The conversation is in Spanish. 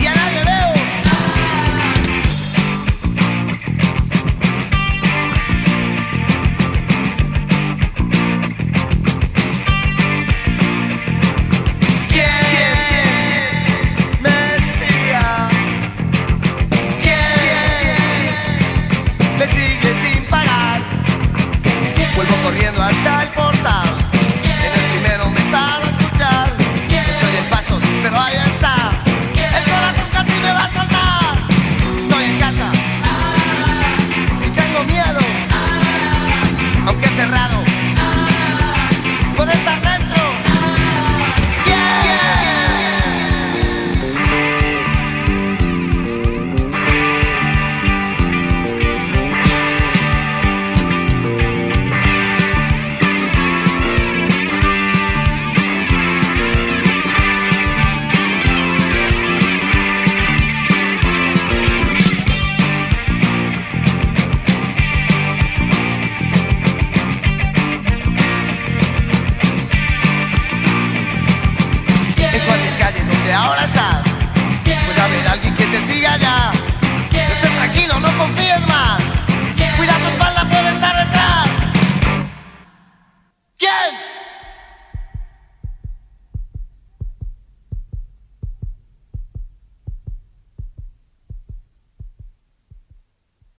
Y a nadie veo. ¿Quién me espía? ¿Quién me sigue sin parar? Vuelvo corriendo hasta el portal en el primero metal. ahora está.